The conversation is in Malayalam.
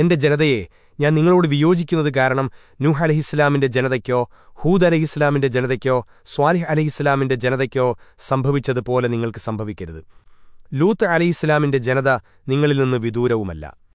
എന്റെ ജനതയെ ഞാൻ നിങ്ങളോട് വിയോജിക്കുന്നത് കാരണം നൂഹ് അലഹിസ്ലാമിന്റെ ജനതയ്ക്കോ ഹൂദ് അലഹിസ്ലാമിന്റെ ജനതയ്ക്കോ സ്വാലിഹ് അലഹിസ്ലാമിന്റെ ജനതയ്ക്കോ സംഭവിച്ചതുപോലെ നിങ്ങൾക്ക് സംഭവിക്കരുത്. ലൂത്ത് അലഹിസ്ലാമിന്റെ ജനത നിങ്ങളിൽ നിന്ന് വിദൂരവുമല്ല.